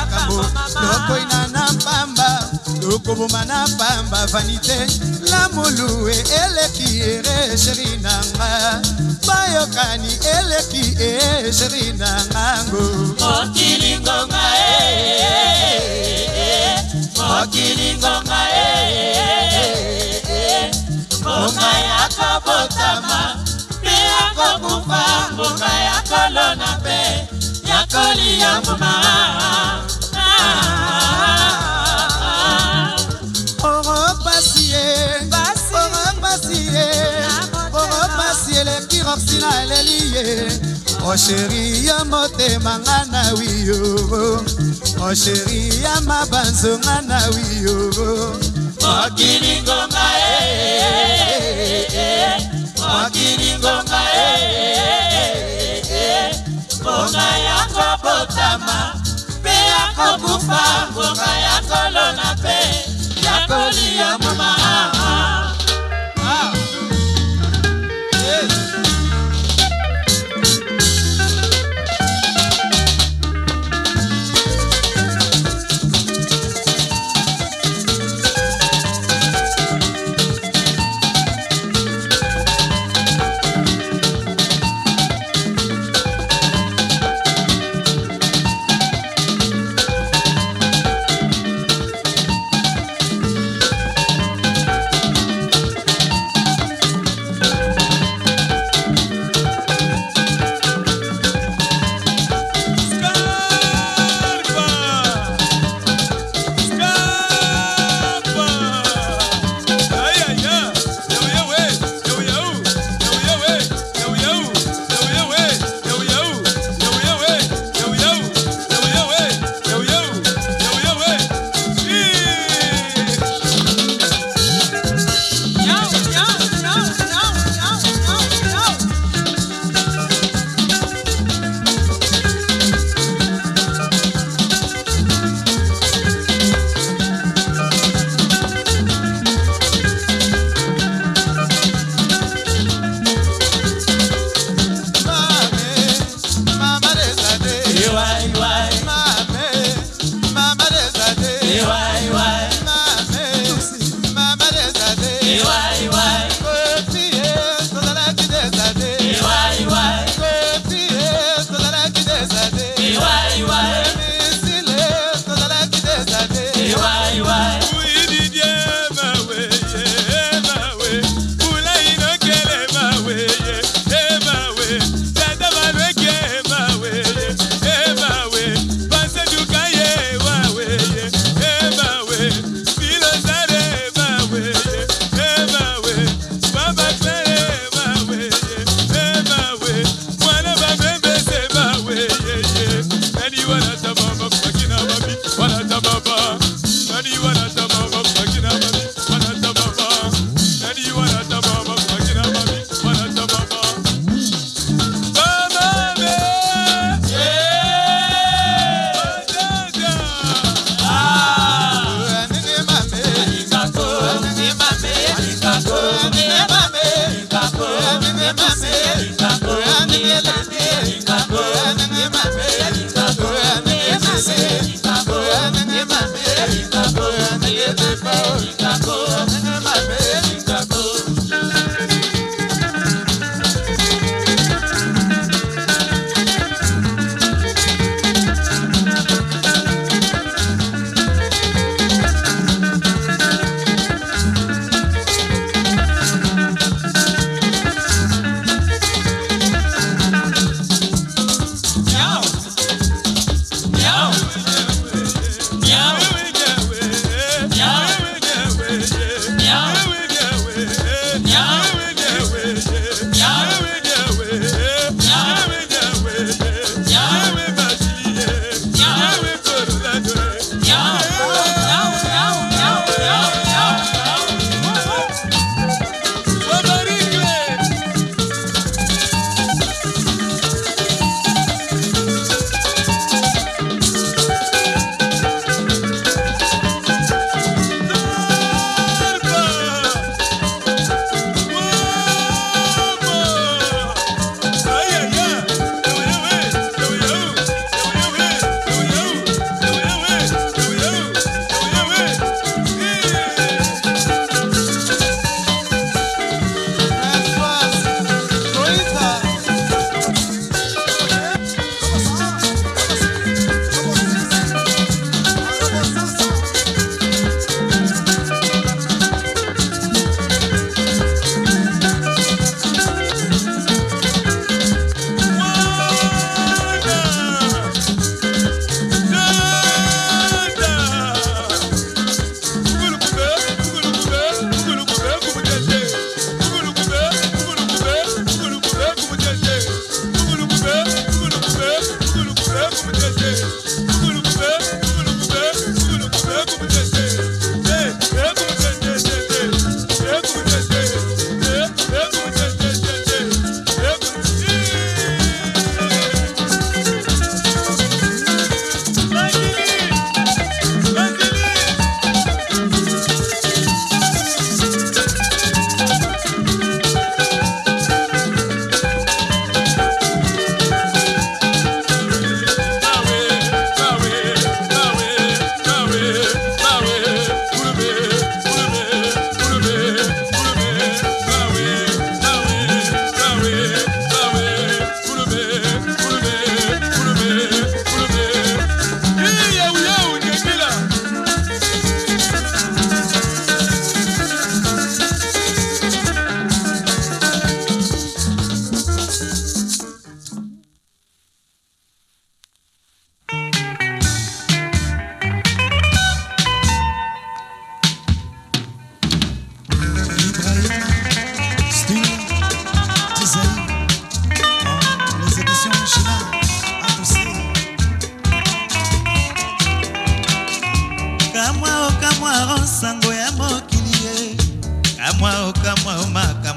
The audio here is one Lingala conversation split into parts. makambo lokoina na pamba lokoboma na pamba vanite lamolu eleki eresheri na nga bayokani eleki eresheri na ngango mokilingonga mokilingonga ngonga yakobotama mpe yakokufa ngonga yakolona mpe yakolia moma osheri ya motema nga na wiyo osheri ya mabanzo nga na wiyo mokili ngonga eh, eh, eh. mokili ngonga ngonga yako botama mpe yakokufa ngonga yakolona mpe yakolia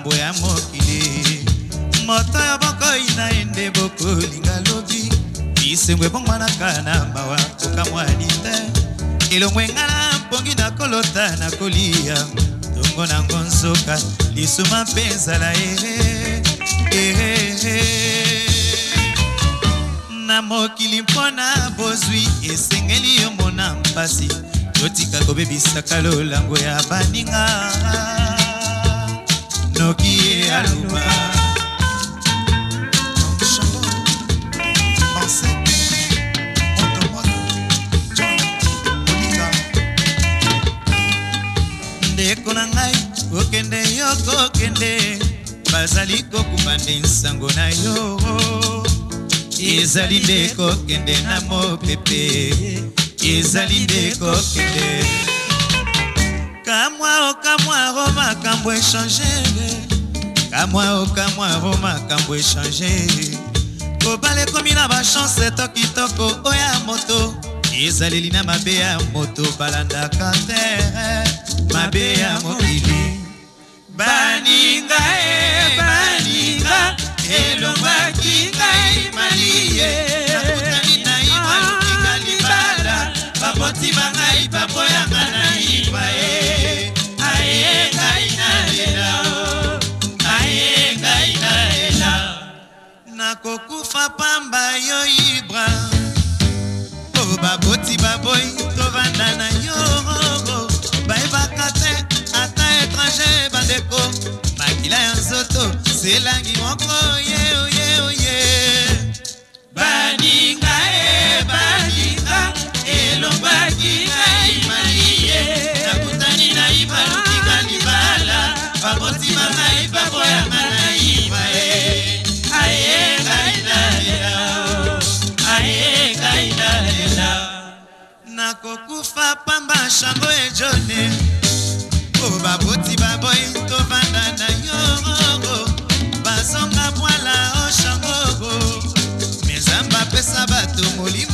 makambo ya mokili moto ya bokoi na ye nde bokolinga lobi bisengo ebongwanaka na mawa kokamwani te elongo engala mpongi na kolota na kolia ntongo nango nzoka lisuma mpe ezala ee na mokili mpona bozwi esengeli yo mona mpasi totika kobebisaka lolango ya baninga soki ye aloba ndeko na ngai kokende yo kokende bazali kokumba nde nsango na yo ezali nde kokende na mopepe ezali nde kokende kamwa okamwa oh, ro makambo echangere kamwa okamwa oh, ro oh, makambo echangere kobala ekomi na bachanse to kitoko oyo ya moto ezaleli na mabe ya moto balandaka te mabe ya mokili baninga e baninga elongwaki ngai malie nakokufa pamba yo ibra to baboti baboyi tovanda na yo bayebaka te ata étranger bandeko makila ya nzoto selangi moko yeyeyeye baninga e baninga elombaki ngai maiye eh. nakutani na ibra lutika libala baboti bakokufa pamba shango ejone po baboti baboyi tovanda na yo bazonga bwala oshangogo mezamba pesa bato molimo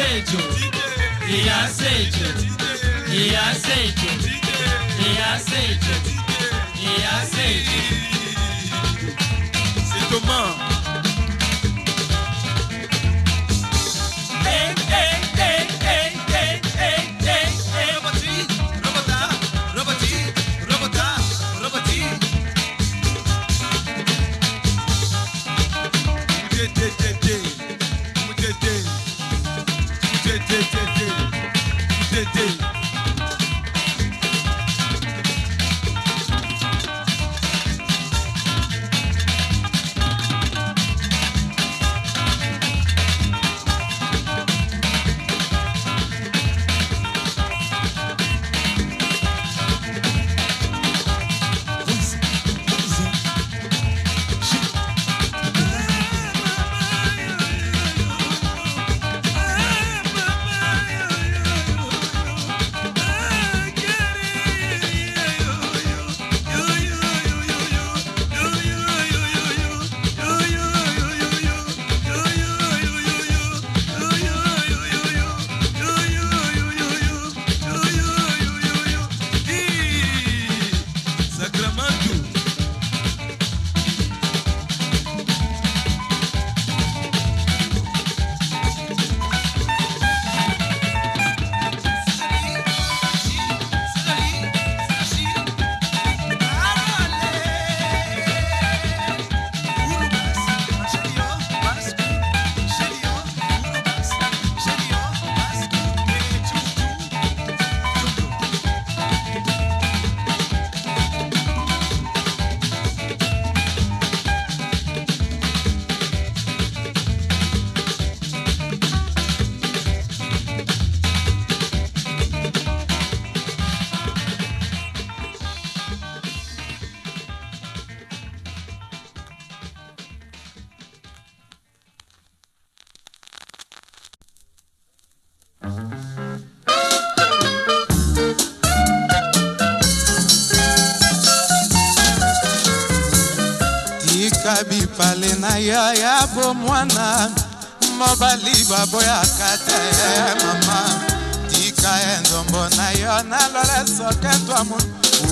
aceito, e aceito, e aceito, e aceito, e aceito. C'est na bipale na yo ya bomwana mobali baboyaka te mama tika endombo na yo nalola soketwamu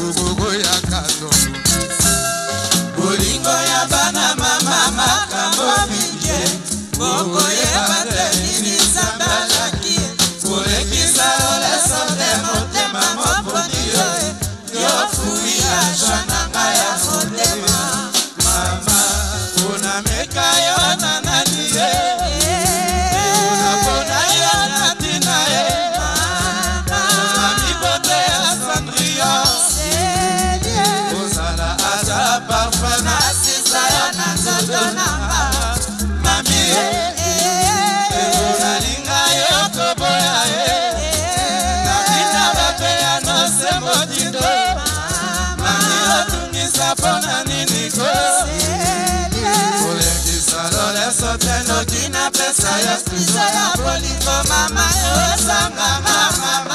ugogoyaka dombo bolingo ya bana mama makambo mingi bokoyeba te nini nzambe azaki kolekisa oleso te motema moponi yo yo fui ya jana mojindo Maniotungisa pona niniko Kulekisa loleso teno kina pesa yo ya poli mama yo mama, mama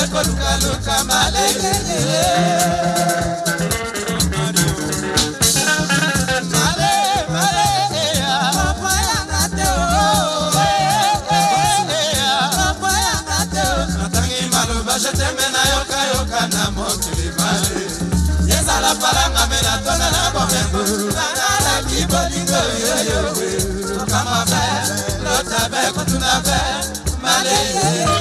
se kolukaluka malelele ezala palanga me na tona na bomengo nanalaki bolingo yoyowe tokama be lotabe kotuna be malelele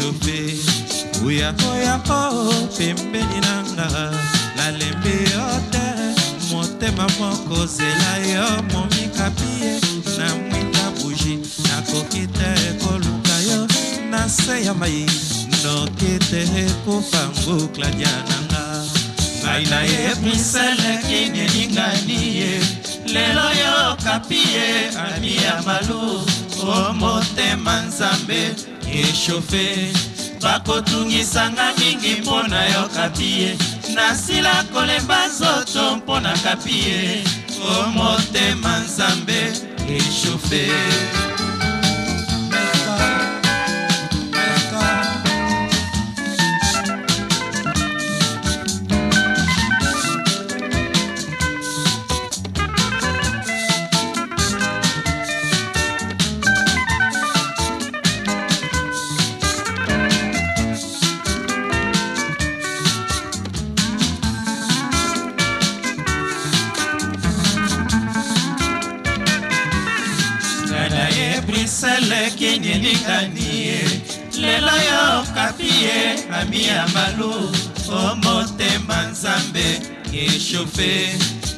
chope oyakoyako pembeni nanga nalembi yo te motema moko zela yo momikapie na mwinda buji nakoki te koluka yo na se ya mai noki te ekufa ngukladya nanga ngai nayebwiseleki nelingani ye lelo yo kapi ye ami ya malu o motema nzambe réchauffe bakotungisanga mingi mpo na yo kapie nasila kolemba nzoto mpo na kapie o motema nzambe réchauffe brisele keni elingani ye lelo yo kapi ye ami ya malu o motema nzambe eshofe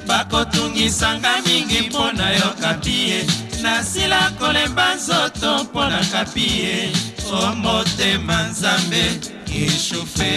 bakotungisanga mingi mpo na yo kapi ye nasila kolemba nzoto mpo na kapi ye o motema nzambe eshofe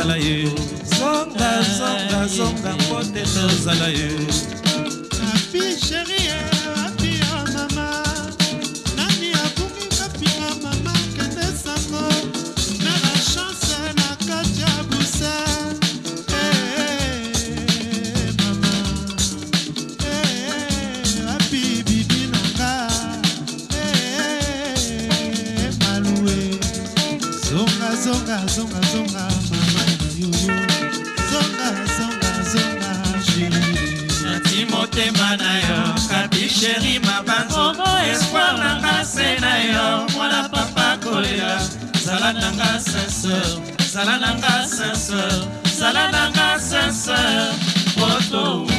tozala ye zonga zonga zonga mpo te tozala ye afi sherie zala na nga sincere zala na nga sincere zala na nga sincere poto